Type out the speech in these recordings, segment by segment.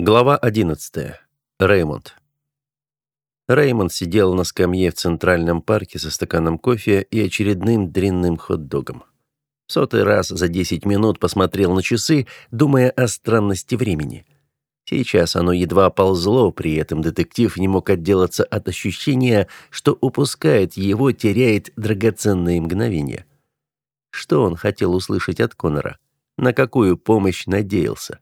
Глава 11. Реймонд. Реймонд сидел на скамье в Центральном парке со стаканом кофе и очередным дрянным хот-догом. Сотый раз за 10 минут посмотрел на часы, думая о странности времени. Сейчас оно едва ползло, при этом детектив не мог отделаться от ощущения, что упускает его, теряет драгоценные мгновения. Что он хотел услышать от Конора? На какую помощь надеялся?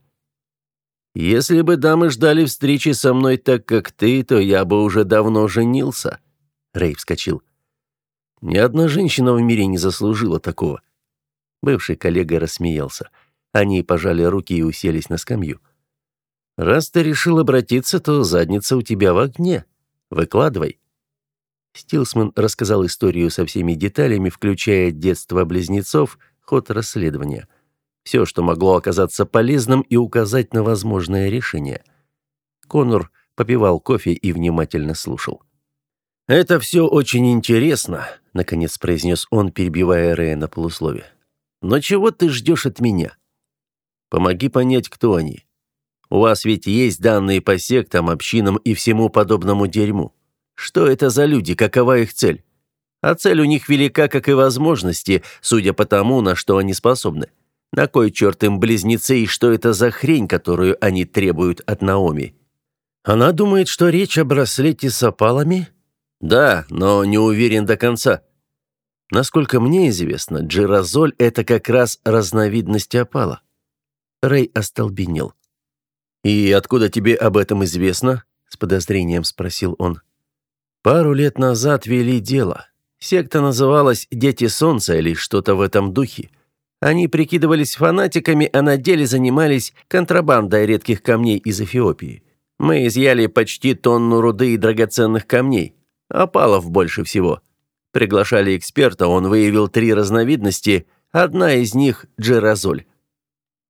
«Если бы дамы ждали встречи со мной так, как ты, то я бы уже давно женился», — Рэй вскочил. «Ни одна женщина в мире не заслужила такого». Бывший коллега рассмеялся. Они пожали руки и уселись на скамью. «Раз ты решил обратиться, то задница у тебя в огне. Выкладывай». Стилсман рассказал историю со всеми деталями, включая детство близнецов, ход расследования. Все, что могло оказаться полезным и указать на возможное решение. Конор попивал кофе и внимательно слушал. «Это все очень интересно», — наконец произнес он, перебивая Рэя на полуслове. «Но чего ты ждешь от меня? Помоги понять, кто они. У вас ведь есть данные по сектам, общинам и всему подобному дерьму. Что это за люди, какова их цель? А цель у них велика, как и возможности, судя по тому, на что они способны. На кой черт им близнецы и что это за хрень, которую они требуют от Наоми? Она думает, что речь о браслете с опалами? Да, но не уверен до конца. Насколько мне известно, джирозоль – это как раз разновидность опала. Рэй остолбенел. «И откуда тебе об этом известно?» – с подозрением спросил он. Пару лет назад вели дело. Секта называлась «Дети Солнца» или что-то в этом духе. Они прикидывались фанатиками, а на деле занимались контрабандой редких камней из Эфиопии. Мы изъяли почти тонну руды и драгоценных камней. Опалов больше всего. Приглашали эксперта, он выявил три разновидности, одна из них – джерозоль.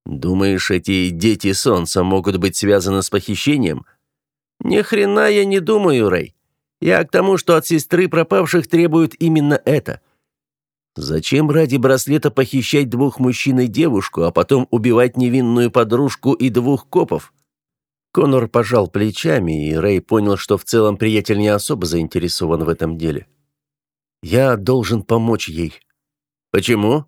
Думаешь, эти дети солнца могут быть связаны с похищением? Ни хрена я не думаю, Рэй. Я к тому, что от сестры пропавших требуют именно это. Зачем ради браслета похищать двух мужчин и девушку, а потом убивать невинную подружку и двух копов? Конор пожал плечами, и Рэй понял, что в целом приятель не особо заинтересован в этом деле. «Я должен помочь ей». «Почему?»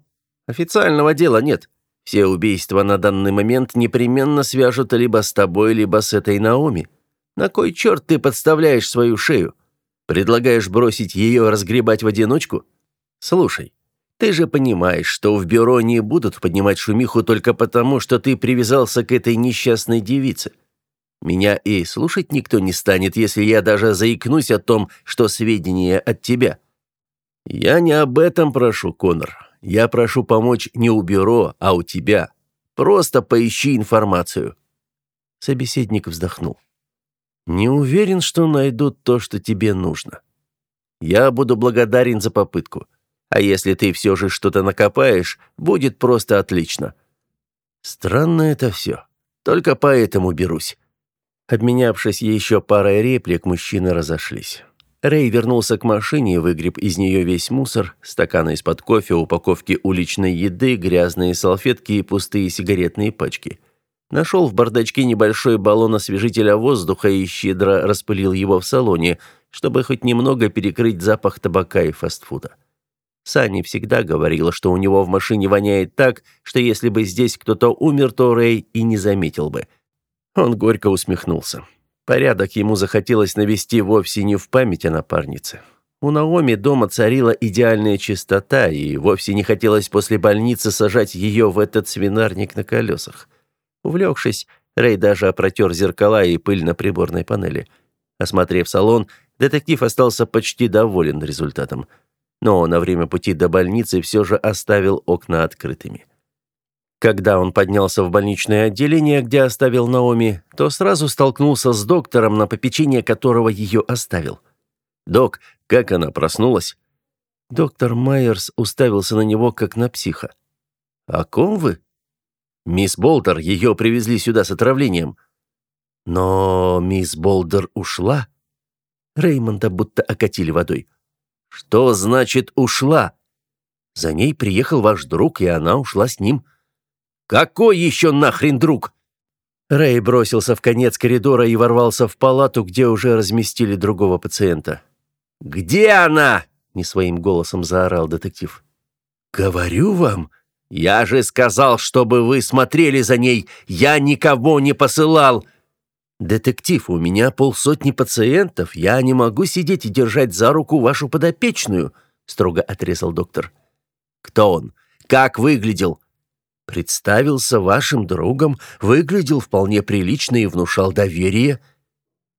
«Официального дела нет. Все убийства на данный момент непременно свяжут либо с тобой, либо с этой Наоми. На кой черт ты подставляешь свою шею? Предлагаешь бросить ее разгребать в одиночку? Слушай, ты же понимаешь, что в бюро не будут поднимать шумиху только потому, что ты привязался к этой несчастной девице. Меня и слушать никто не станет, если я даже заикнусь о том, что сведения от тебя. Я не об этом прошу, Конор. Я прошу помочь не у бюро, а у тебя. Просто поищи информацию. Собеседник вздохнул. Не уверен, что найдут то, что тебе нужно. Я буду благодарен за попытку. А если ты все же что-то накопаешь, будет просто отлично. Странно это все. Только поэтому берусь. Обменявшись еще парой реплик, мужчины разошлись. Рэй вернулся к машине и выгреб из нее весь мусор, стаканы из-под кофе, упаковки уличной еды, грязные салфетки и пустые сигаретные пачки. Нашел в бардачке небольшой баллон освежителя воздуха и щедро распылил его в салоне, чтобы хоть немного перекрыть запах табака и фастфуда. Санни всегда говорила, что у него в машине воняет так, что если бы здесь кто-то умер, то Рэй и не заметил бы. Он горько усмехнулся. Порядок ему захотелось навести вовсе не в память о напарнице. У Наоми дома царила идеальная чистота, и вовсе не хотелось после больницы сажать ее в этот свинарник на колесах. Увлекшись, Рэй даже опротер зеркала и пыль на приборной панели. Осмотрев салон, детектив остался почти доволен результатом. Но на время пути до больницы все же оставил окна открытыми. Когда он поднялся в больничное отделение, где оставил Наоми, то сразу столкнулся с доктором, на попечение которого ее оставил. «Док, как она проснулась?» Доктор Майерс уставился на него, как на психа. «О ком вы?» Мисс Болдер, ее привезли сюда с отравлением. Но мисс Болдер ушла? Реймонда будто окатили водой. Что значит ушла? За ней приехал ваш друг, и она ушла с ним. Какой еще нахрен друг? Рэй бросился в конец коридора и ворвался в палату, где уже разместили другого пациента. «Где она?» — не своим голосом заорал детектив. «Говорю вам, я же сказал, чтобы вы смотрели за ней. Я никого не посылал!» «Детектив, у меня полсотни пациентов. Я не могу сидеть и держать за руку вашу подопечную», — строго отрезал доктор. «Кто он? Как выглядел?» Представился вашим другом, выглядел вполне прилично и внушал доверие.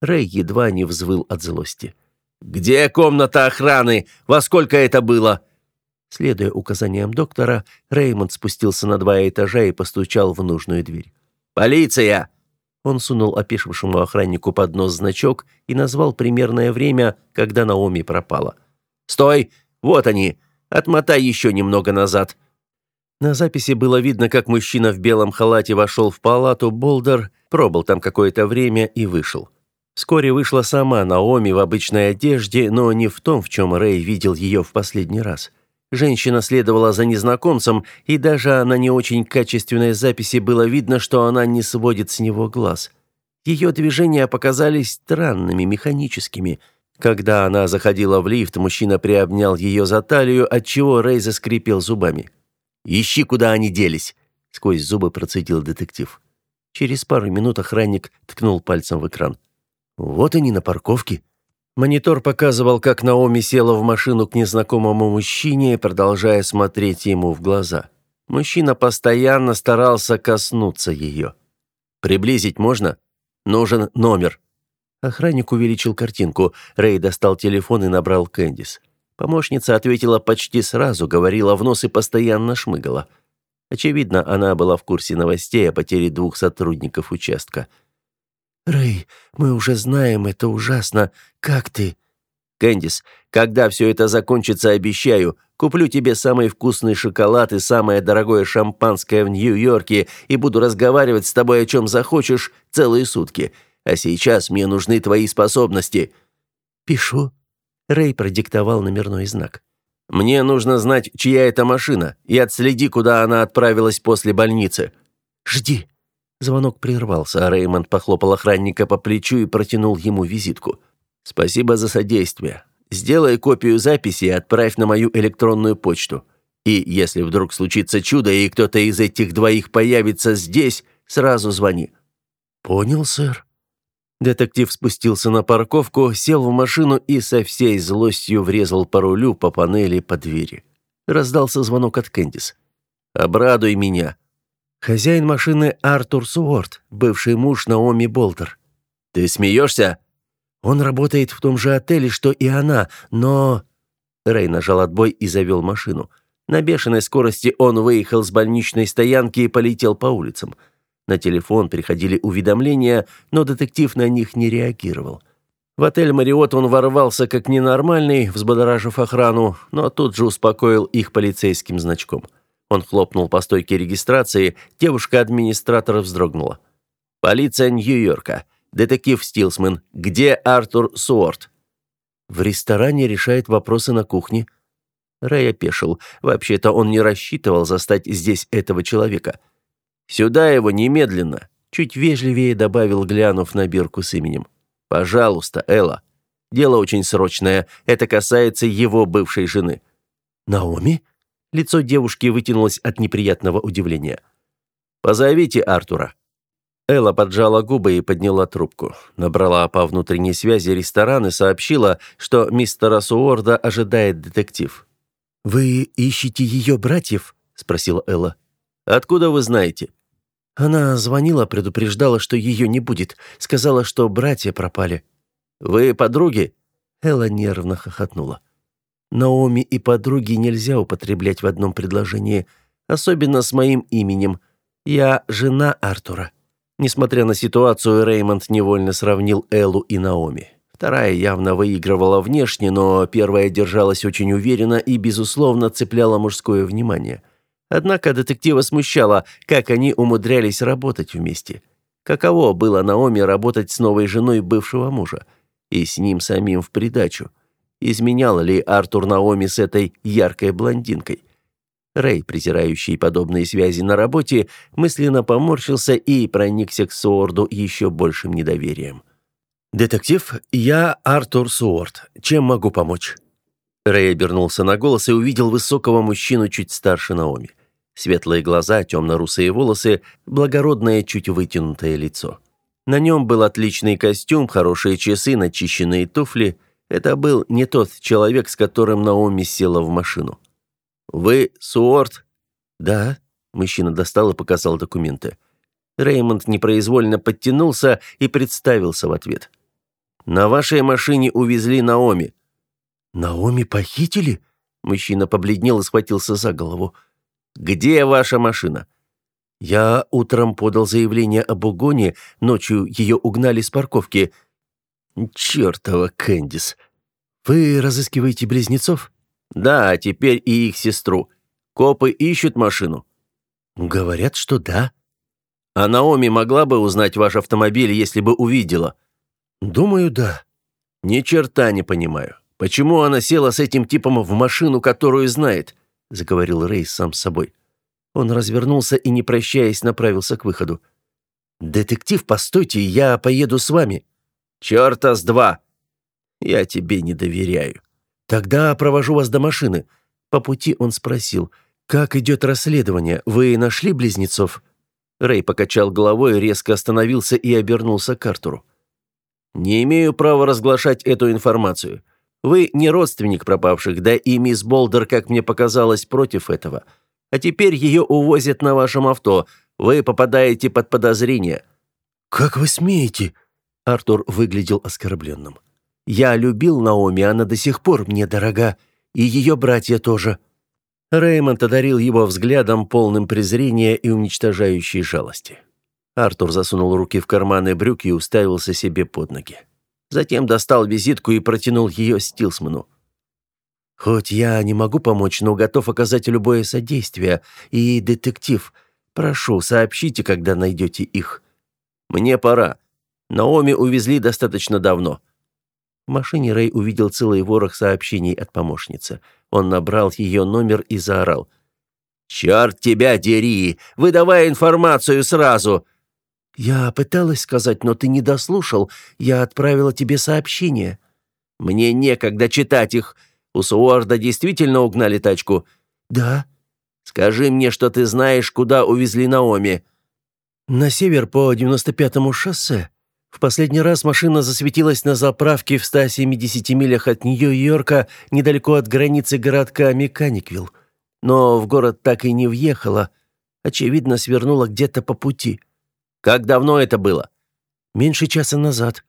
Рэй едва не взвыл от злости. «Где комната охраны? Во сколько это было?» Следуя указаниям доктора, Реймонд спустился на два этажа и постучал в нужную дверь. «Полиция!» Он сунул опешившему охраннику под нос значок и назвал примерное время, когда Наоми пропала. «Стой! Вот они! Отмотай еще немного назад!» На записи было видно, как мужчина в белом халате вошел в палату Болдер, пробыл там какое-то время и вышел. Вскоре вышла сама Наоми в обычной одежде, но не в том, в чем Рэй видел ее в последний раз. Женщина следовала за незнакомцем, и даже на не очень качественной записи было видно, что она не сводит с него глаз. Ее движения показались странными, механическими. Когда она заходила в лифт, мужчина приобнял ее за талию, отчего Рэй заскрипел зубами. Ищи, куда они делись!» — сквозь зубы процедил детектив. Через пару минут охранник ткнул пальцем в экран. «Вот они на парковке». Монитор показывал, как Наоми села в машину к незнакомому мужчине, продолжая смотреть ему в глаза. Мужчина постоянно старался коснуться ее. «Приблизить можно? Нужен номер». Охранник увеличил картинку. Рэй достал телефон и набрал Кэндис. Помощница ответила почти сразу, говорила в нос и постоянно шмыгала. Очевидно, она была в курсе новостей о потере двух сотрудников участка. «Рэй, мы уже знаем, это ужасно. Как ты?» «Кэндис, когда все это закончится, обещаю, куплю тебе самый вкусный шоколад и самое дорогое шампанское в Нью-Йорке и буду разговаривать с тобой о чем захочешь целые сутки. А сейчас мне нужны твои способности». «Пишу», Рэй продиктовал номерной знак. «Мне нужно знать, чья это машина, и отследи, куда она отправилась после больницы». «Жди». Звонок прервался, а Реймонд похлопал охранника по плечу и протянул ему визитку. «Спасибо за содействие. Сделай копию записи и отправь на мою электронную почту. И если вдруг случится чудо, и кто-то из этих двоих появится здесь, сразу звони». «Понял, сэр». Детектив спустился на парковку, сел в машину и со всей злостью врезал по рулю по панели по двери. Раздался звонок от Кэндис. «Обрадуй меня». Хозяин машины Артур Суорт, бывший муж Наоми Болтер. «Ты смеешься?» «Он работает в том же отеле, что и она, но...» Рэй нажал отбой и завел машину. На бешеной скорости он выехал с больничной стоянки и полетел по улицам. На телефон приходили уведомления, но детектив на них не реагировал. В отель «Мариот» он ворвался как ненормальный, взбодоражив охрану, но тут же успокоил их полицейским значком. Он хлопнул по стойке регистрации, девушка-администратор вздрогнула. «Полиция Нью-Йорка. Детектив Стилсман. Где Артур Суорт?» «В ресторане решает вопросы на кухне». Рэй опешил. Вообще-то он не рассчитывал застать здесь этого человека. «Сюда его немедленно!» Чуть вежливее добавил, глянув на бирку с именем. «Пожалуйста, Элла. Дело очень срочное. Это касается его бывшей жены». «Наоми?» Лицо девушки вытянулось от неприятного удивления. «Позовите Артура». Элла поджала губы и подняла трубку. Набрала по внутренней связи ресторан и сообщила, что мистера Суорда ожидает детектив. «Вы ищете ее братьев?» – спросила Элла. «Откуда вы знаете?» Она звонила, предупреждала, что ее не будет. Сказала, что братья пропали. «Вы подруги?» Элла нервно хохотнула. «Наоми и подруги нельзя употреблять в одном предложении, особенно с моим именем. Я жена Артура». Несмотря на ситуацию, Реймонд невольно сравнил Эллу и Наоми. Вторая явно выигрывала внешне, но первая держалась очень уверенно и, безусловно, цепляла мужское внимание. Однако детектива смущало, как они умудрялись работать вместе. Каково было Наоми работать с новой женой бывшего мужа? И с ним самим в придачу. Изменял ли Артур Наоми с этой яркой блондинкой? Рэй, презирающий подобные связи на работе, мысленно поморщился и проникся к Суорду еще большим недоверием. «Детектив, я Артур Суорд. Чем могу помочь?» Рэй обернулся на голос и увидел высокого мужчину чуть старше Наоми. Светлые глаза, темно-русые волосы, благородное, чуть вытянутое лицо. На нем был отличный костюм, хорошие часы, начищенные туфли. Это был не тот человек, с которым Наоми села в машину. «Вы Суорт?» «Да», — мужчина достал и показал документы. Реймонд непроизвольно подтянулся и представился в ответ. «На вашей машине увезли Наоми». «Наоми похитили?» Мужчина побледнел и схватился за голову. Где ваша машина?» «Я утром подал заявление об угоне, ночью ее угнали с парковки». «Чертова Кэндис! Вы разыскиваете близнецов?» «Да, теперь и их сестру. Копы ищут машину». «Говорят, что да». «А Наоми могла бы узнать ваш автомобиль, если бы увидела?» «Думаю, да». «Ни черта не понимаю. Почему она села с этим типом в машину, которую знает? — заговорил Рэй сам с собой. Он развернулся и, не прощаясь, направился к выходу. «Детектив, постойте, я поеду с вами». «Чёрта с два!» «Я тебе не доверяю». «Тогда провожу вас до машины». По пути он спросил, «Как идет расследование? Вы нашли близнецов?» Рэй покачал головой, резко остановился и обернулся к Артуру. «Не имею права разглашать эту информацию. Вы не родственник пропавших, да и мисс Болдер, как мне показалось, против этого. А теперь ее увозят на вашем авто. Вы попадаете под подозрение». «Как вы смеете?» Артур выглядел оскорбленным. «Я любил Наоми, она до сих пор мне дорога. И ее братья тоже». Реймонд одарил его взглядом, полным презрения и уничтожающей жалости. Артур засунул руки в карманы брюк и уставился себе под ноги. Затем достал визитку и протянул ее Стилсману. «Хоть я не могу помочь, но готов оказать любое содействие. И, детектив, прошу, сообщите, когда найдете их». «Мне пора. Наоми увезли достаточно давно». В машине Рэй увидел целый ворох сообщений от помощницы. Он набрал ее номер и заорал. «Черт тебя дери! Выдавай информацию сразу!» «Я пыталась сказать, но ты не дослушал. Я отправила тебе сообщение». «Мне некогда читать их. У Суорда действительно угнали тачку?» «Да». «Скажи мне, что ты знаешь, куда увезли Наоми». «На север по 95-му шоссе. В последний раз машина засветилась на заправке в 170 милях от Нью-Йорка, недалеко от границы городка Механиквилл. Но в город так и не въехала. Очевидно, свернула где-то по пути». Как давно это было? Меньше часа назад.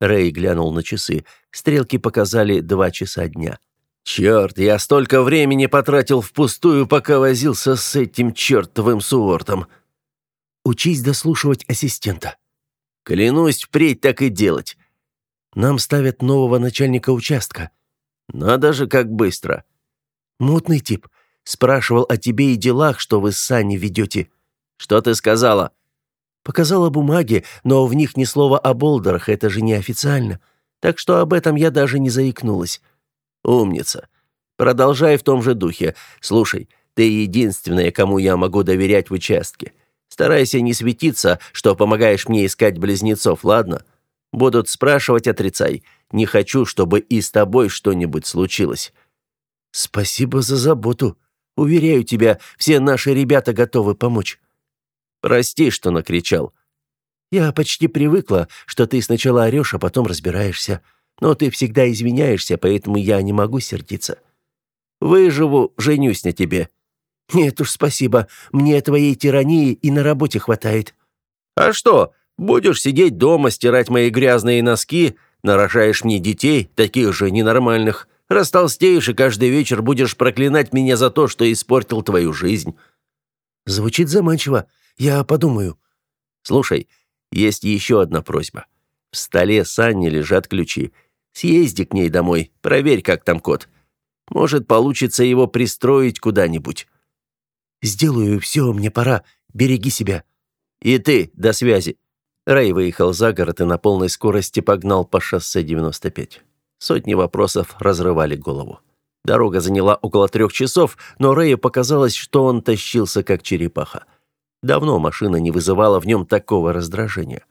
Рэй глянул на часы. Стрелки показали два часа дня. Черт, я столько времени потратил впустую, пока возился с этим чертовым Суортом. Учись дослушивать ассистента. Клянусь впредь так и делать. Нам ставят нового начальника участка. Надо же, как быстро. Мутный тип. Спрашивал о тебе и делах, что вы с Саней ведете. Что ты сказала? Показала бумаги, но в них ни слова о Болдерах, это же неофициально. Так что об этом я даже не заикнулась. Умница. Продолжай в том же духе. Слушай, ты единственная, кому я могу доверять в участке. Старайся не светиться, что помогаешь мне искать близнецов, ладно? Будут спрашивать, отрицай. Не хочу, чтобы и с тобой что-нибудь случилось. Спасибо за заботу. Уверяю тебя, все наши ребята готовы помочь. Прости, что накричал. Я почти привыкла, что ты сначала орешь, а потом разбираешься. Но ты всегда извиняешься, поэтому я не могу сердиться. Выживу, женюсь на тебе. Нет уж, спасибо. Мне твоей тирании и на работе хватает. А что? Будешь сидеть дома, стирать мои грязные носки, нарожаешь мне детей, таких же ненормальных. Растолстеешь и каждый вечер будешь проклинать меня за то, что испортил твою жизнь. Звучит заманчиво. Я подумаю. Слушай, есть еще одна просьба. В столе Санни лежат ключи. Съезди к ней домой, проверь, как там кот. Может, получится его пристроить куда-нибудь. Сделаю все, мне пора. Береги себя. И ты, до связи. Рэй выехал за город и на полной скорости погнал по шоссе 95. Сотни вопросов разрывали голову. Дорога заняла около трех часов, но Рэю показалось, что он тащился как черепаха. Давно машина не вызывала в нем такого раздражения.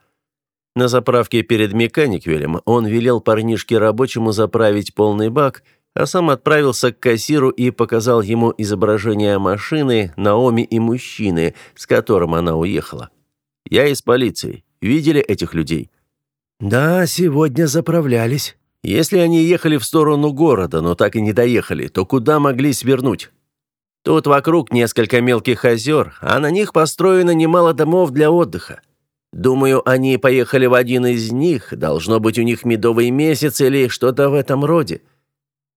На заправке перед механиквелем он велел парнишке рабочему заправить полный бак, а сам отправился к кассиру и показал ему изображение машины, Наоми и мужчины, с которым она уехала. «Я из полиции. Видели этих людей?» «Да, сегодня заправлялись». Если они ехали в сторону города, но так и не доехали, то куда могли свернуть? Тут вокруг несколько мелких озер, а на них построено немало домов для отдыха. Думаю, они поехали в один из них, должно быть у них медовый месяц или что-то в этом роде.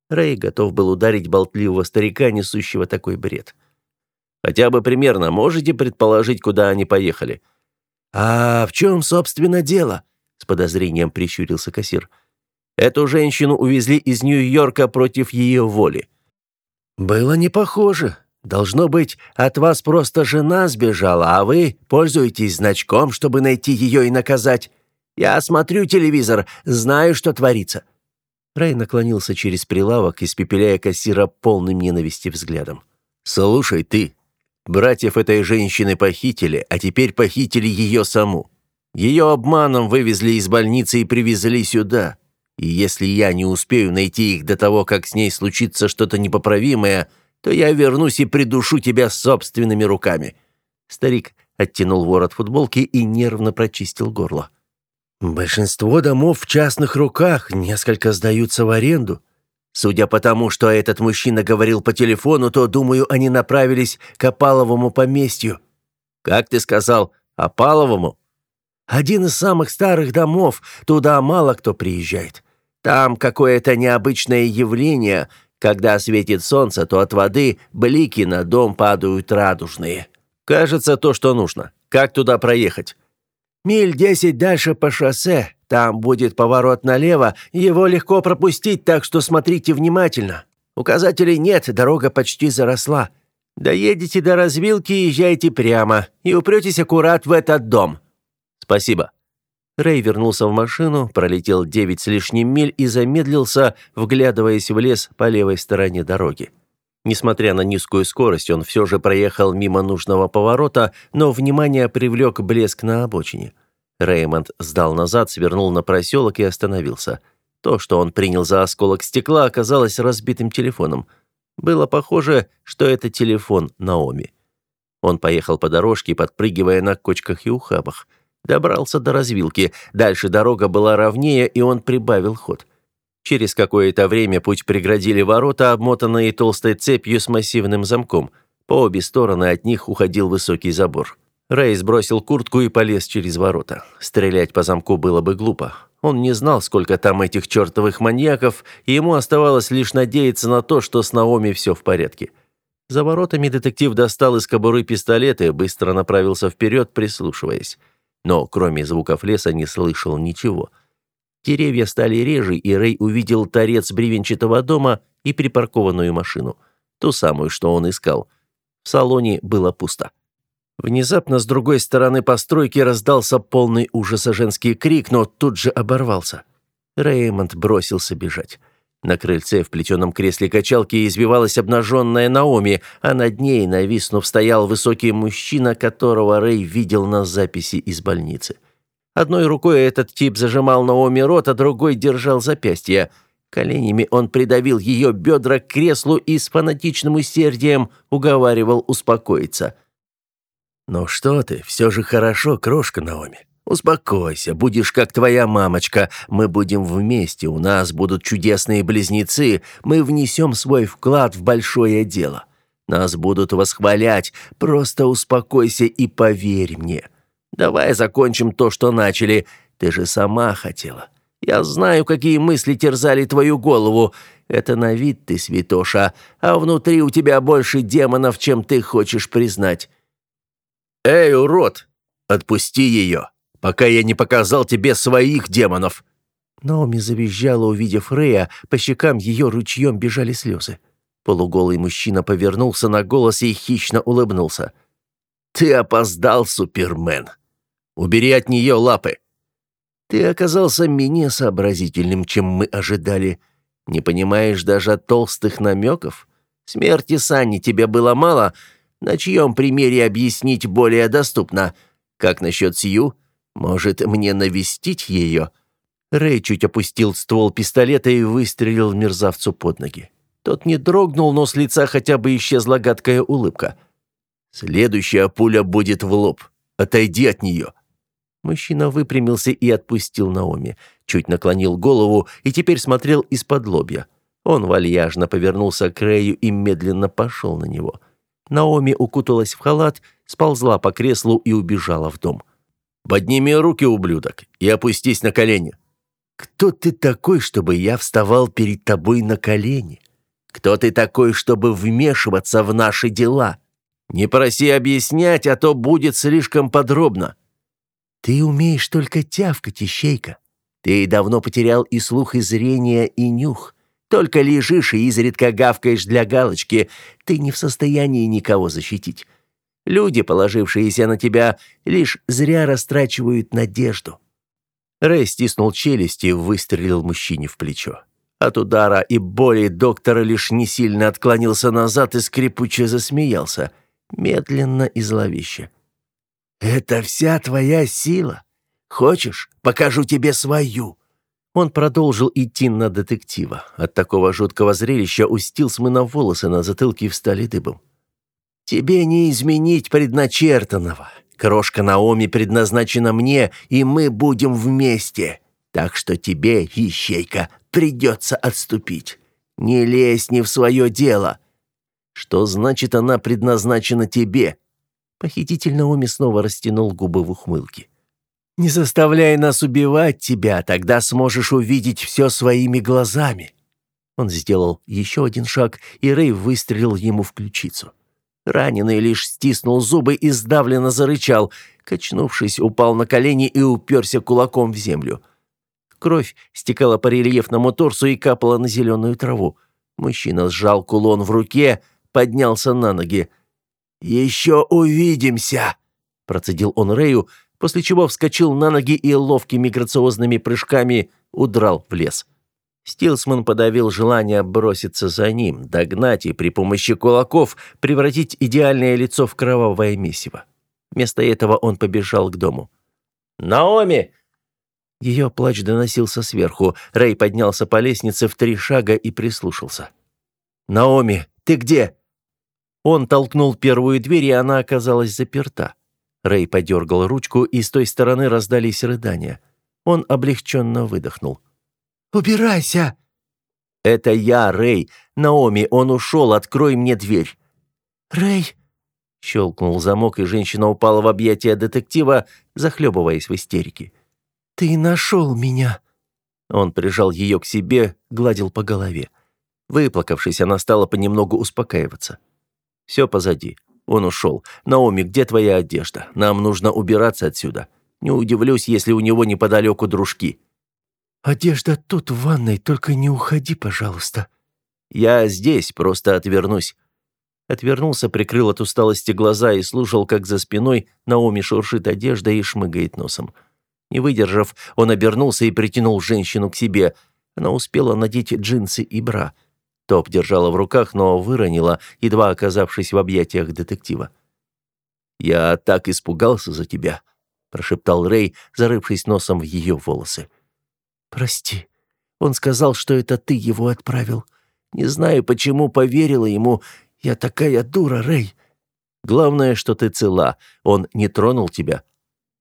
Рэй готов был ударить болтливого старика, несущего такой бред. Хотя бы примерно можете предположить, куда они поехали? А в чем, собственно, дело? С подозрением прищурился кассир. — Эту женщину увезли из Нью-Йорка против ее воли. Было не похоже. Должно быть, от вас просто жена сбежала, а вы пользуетесь значком, чтобы найти ее и наказать. Я смотрю телевизор, знаю, что творится». Рэй наклонился через прилавок, испепеляя кассира полным ненависти взглядом. «Слушай, ты, братьев этой женщины похитили, а теперь похитили ее саму. Ее обманом вывезли из больницы и привезли сюда. И если я не успею найти их до того, как с ней случится что-то непоправимое, то я вернусь и придушу тебя собственными руками». Старик оттянул ворот футболки и нервно прочистил горло. «Большинство домов в частных руках, несколько сдаются в аренду. Судя по тому, что этот мужчина говорил по телефону, то, думаю, они направились к Опаловому поместью». «Как ты сказал, Опаловому?» «Один из самых старых домов, туда мало кто приезжает. Там какое-то необычное явление. Когда светит солнце, то от воды блики на дом падают радужные. Кажется, то, что нужно. Как туда проехать? Миль десять дальше по шоссе. Там будет поворот налево, его легко пропустить, так что смотрите внимательно. Указателей нет, дорога почти заросла. Доедете до развилки, езжайте прямо и упретесь аккурат в этот дом. Спасибо. Рэй вернулся в машину, пролетел девять с лишним миль и замедлился, вглядываясь в лес по левой стороне дороги. Несмотря на низкую скорость, он все же проехал мимо нужного поворота, но внимание привлек блеск на обочине. Реймонд сдал назад, свернул на проселок и остановился. То, что он принял за осколок стекла, оказалось разбитым телефоном. Было похоже, что это телефон Наоми. Он поехал по дорожке, подпрыгивая на кочках и ухабах. Добрался до развилки. Дальше дорога была ровнее, и он прибавил ход. Через какое-то время путь преградили ворота, обмотанные толстой цепью с массивным замком. По обе стороны от них уходил высокий забор. Рэй сбросил куртку и полез через ворота. Стрелять по замку было бы глупо. Он не знал, сколько там этих чертовых маньяков, и ему оставалось лишь надеяться на то, что с Наоми все в порядке. За воротами детектив достал из кобуры пистолет и быстро направился вперед, прислушиваясь но кроме звуков леса не слышал ничего. Деревья стали реже, и Рэй увидел торец бревенчатого дома и припаркованную машину. Ту самую, что он искал. В салоне было пусто. Внезапно с другой стороны постройки раздался полный ужаса женский крик, но тут же оборвался. Реймонд бросился бежать. На крыльце в плетеном кресле качалки извивалась обнаженная Наоми, а над ней, нависнув, стоял высокий мужчина, которого Рэй видел на записи из больницы. Одной рукой этот тип зажимал Наоми рот, а другой держал запястье. Коленями он придавил ее бедра к креслу и с фанатичным усердием уговаривал успокоиться. «Ну что ты, все же хорошо, крошка Наоми. «Успокойся, будешь как твоя мамочка. Мы будем вместе, у нас будут чудесные близнецы. Мы внесем свой вклад в большое дело. Нас будут восхвалять. Просто успокойся и поверь мне. Давай закончим то, что начали. Ты же сама хотела. Я знаю, какие мысли терзали твою голову. Это на вид ты святоша, а внутри у тебя больше демонов, чем ты хочешь признать». «Эй, урод, отпусти ее!» пока я не показал тебе своих демонов!» Наоми завизжала, увидев Рея, по щекам ее ручьем бежали слезы. Полуголый мужчина повернулся на голос и хищно улыбнулся. «Ты опоздал, Супермен! Убери от нее лапы!» «Ты оказался менее сообразительным, чем мы ожидали. Не понимаешь даже толстых намеков? Смерти Санни тебе было мало, на чьем примере объяснить более доступно? Как насчет Сью? Может, мне навестить ее?» Рэй чуть опустил ствол пистолета и выстрелил мерзавцу под ноги. Тот не дрогнул, но с лица хотя бы исчезла гадкая улыбка. «Следующая пуля будет в лоб. Отойди от нее». Мужчина выпрямился и отпустил Наоми. Чуть наклонил голову и теперь смотрел из-под лобья. Он вальяжно повернулся к Рэю и медленно пошел на него. Наоми укуталась в халат, сползла по креслу и убежала в дом. «Подними руки, ублюдок, и опустись на колени». «Кто ты такой, чтобы я вставал перед тобой на колени? Кто ты такой, чтобы вмешиваться в наши дела? Не проси объяснять, а то будет слишком подробно». «Ты умеешь только тявкать, ищейка. Ты давно потерял и слух, и зрение, и нюх. Только лежишь и изредка гавкаешь для галочки. Ты не в состоянии никого защитить. Люди, положившиеся на тебя, лишь зря растрачивают надежду». Рэй стиснул челюсти и выстрелил мужчине в плечо. От удара и боли доктор лишь не сильно отклонился назад и скрипуче засмеялся, медленно и зловеще. «Это вся твоя сила? Хочешь, покажу тебе свою?» Он продолжил идти на детектива. От такого жуткого зрелища у Стилсмена волосы на затылке встали дыбом. «Тебе не изменить предначертанного. Крошка Наоми предназначена мне, и мы будем вместе. Так что тебе, ищейка, придется отступить. Не лезь не в свое дело». «Что значит она предназначена тебе?» Похититель Наоми снова растянул губы в ухмылке. «Не заставляй нас убивать тебя, тогда сможешь увидеть все своими глазами». Он сделал еще один шаг, и Рэй выстрелил ему в ключицу. Раненый лишь стиснул зубы и сдавленно зарычал. Качнувшись, упал на колени и уперся кулаком в землю. Кровь стекала по рельефному торсу и капала на зеленую траву. Мужчина сжал кулон в руке, поднялся на ноги. «Еще увидимся!» – процедил он Рэю, после чего вскочил на ноги и ловкими грациозными прыжками удрал в лес. Стилсман подавил желание броситься за ним, догнать и при помощи кулаков превратить идеальное лицо в кровавое месиво. Вместо этого он побежал к дому. «Наоми!» Ее плач доносился сверху. Рэй поднялся по лестнице в три шага и прислушался. «Наоми, ты где?» Он толкнул первую дверь, и она оказалась заперта. Рэй подергал ручку, и с той стороны раздались рыдания. Он облегченно выдохнул. Убирайся!» «Это я, Рэй. Наоми, он ушел. Открой мне дверь». «Рэй!» Щелкнул замок, и женщина упала в объятия детектива, захлебываясь в истерике. «Ты нашел меня!» Он прижал ее к себе, гладил по голове. Выплакавшись, она стала понемногу успокаиваться. «Все позади. Он ушел. Наоми, где твоя одежда? Нам нужно убираться отсюда. Не удивлюсь, если у него неподалеку дружки». «Одежда тут, в ванной, только не уходи, пожалуйста». «Я здесь, просто отвернусь». Отвернулся, прикрыл от усталости глаза и слушал, как за спиной Наоми шуршит одежда и шмыгает носом. Не выдержав, он обернулся и притянул женщину к себе. Она успела надеть джинсы и бра. Топ держала в руках, но выронила, едва оказавшись в объятиях детектива. «Я так испугался за тебя», – прошептал Рэй, зарывшись носом в ее волосы. «Прости. Он сказал, что это ты его отправил. Не знаю, почему поверила ему. Я такая дура, Рэй. Главное, что ты цела. Он не тронул тебя».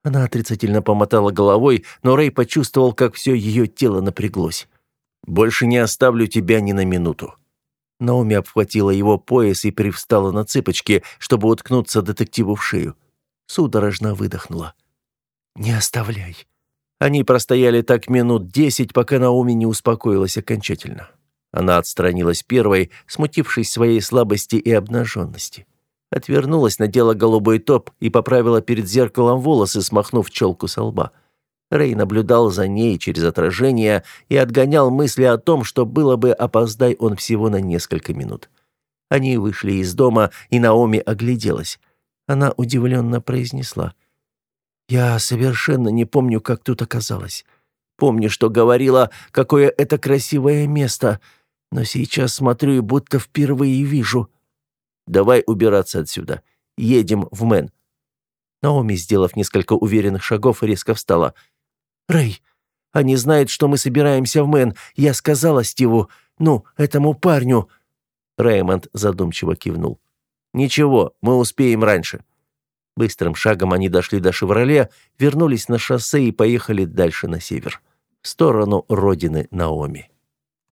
Она отрицательно помотала головой, но Рэй почувствовал, как все ее тело напряглось. «Больше не оставлю тебя ни на минуту». Наоми обхватила его пояс и привстала на цыпочки, чтобы уткнуться детективу в шею. Судорожно выдохнула. «Не оставляй. Они простояли так минут десять, пока Науми не успокоилась окончательно. Она отстранилась первой, смутившись своей слабости и обнаженности. Отвернулась, надела голубой топ и поправила перед зеркалом волосы, смахнув челку со лба. Рэй наблюдал за ней через отражение и отгонял мысли о том, что было бы, опоздай он всего на несколько минут. Они вышли из дома, и Наоми огляделась. Она удивленно произнесла — я совершенно не помню, как тут оказалось. Помню, что говорила, какое это красивое место, но сейчас смотрю и будто впервые вижу. Давай убираться отсюда. Едем в Мэн». Наоми, сделав несколько уверенных шагов, резко встала. «Рэй, они знают, что мы собираемся в Мэн. Я сказала Стиву, ну, этому парню». Рэймонд задумчиво кивнул. «Ничего, мы успеем раньше». Быстрым шагом они дошли до «Шевроле», вернулись на шоссе и поехали дальше на север, в сторону родины Наоми.